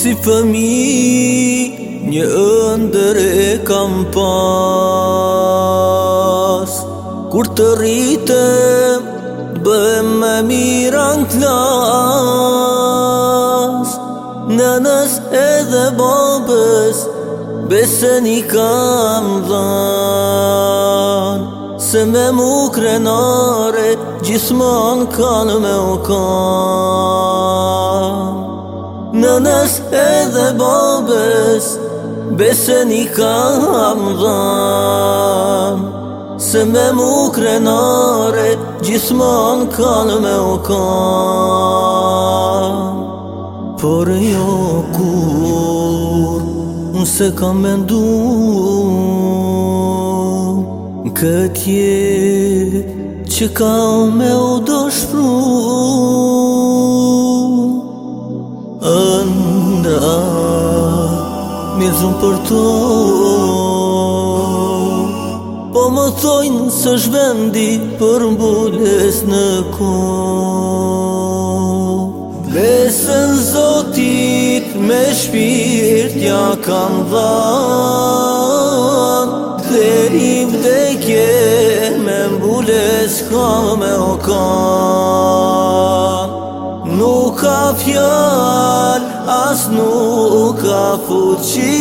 si fëmi Një ëndër e kam pas Kur të rritëm Bëhem me mira në klas Nënës edhe babës Besën i kam dhan Se me mu krenare Gjithman kanë me u kanë Në edhe babes Bese një kam dham Se me mu krenare Gjithman kan me u kam Por jo kur Nëse kam me ndu Këtë Që ka me u do Ënda Mi zëmë për to Po më thojnë së shvendi Për mbules në ko Besën zotit Me shpirt Ja kam dhan Dhe i vdekje Me mbules Ka me o Nuk ka fjal, as nuk ka futqi,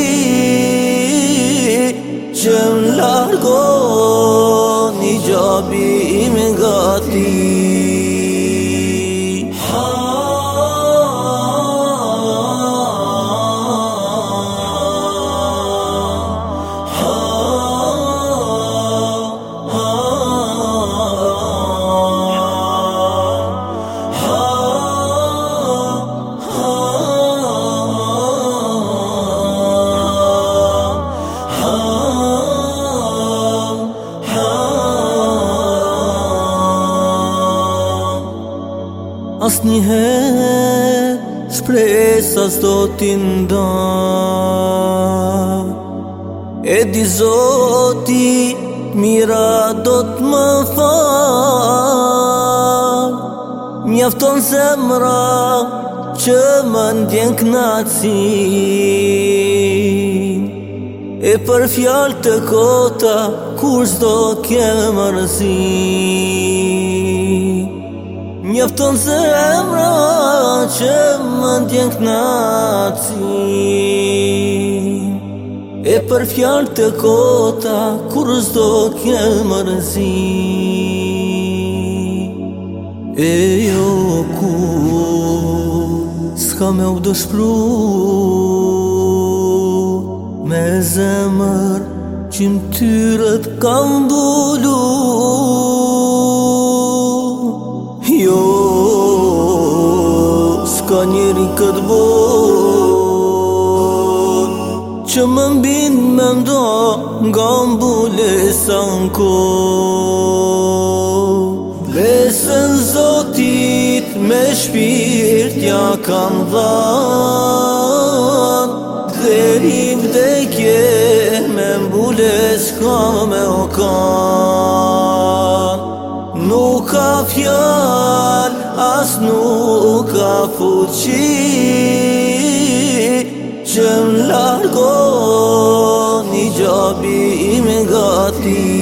qëm largo një gjabi me gati. As një herë Shpresa s'do t'i nda E di zoti Mira do t'më fal Mjafton se mra Që më ndjen knaci E për fjal të kota Kur s'do kemë mërësi Njëftën zemra që më ndjen knaci E për fjarë të kota kur zdo kje më rëzi E jo ku s'ka me u dëshplu Me zemër që më tyret ka ndullu njëri këtë bon Që më mbin me ndo nga mbule sa në ko Besën zotit me shpirtja kam dhan Dhe rim dhe kje me mbule s'ka me okan Nga fjall as nuk ka përqi Qem larko një gjapi me gati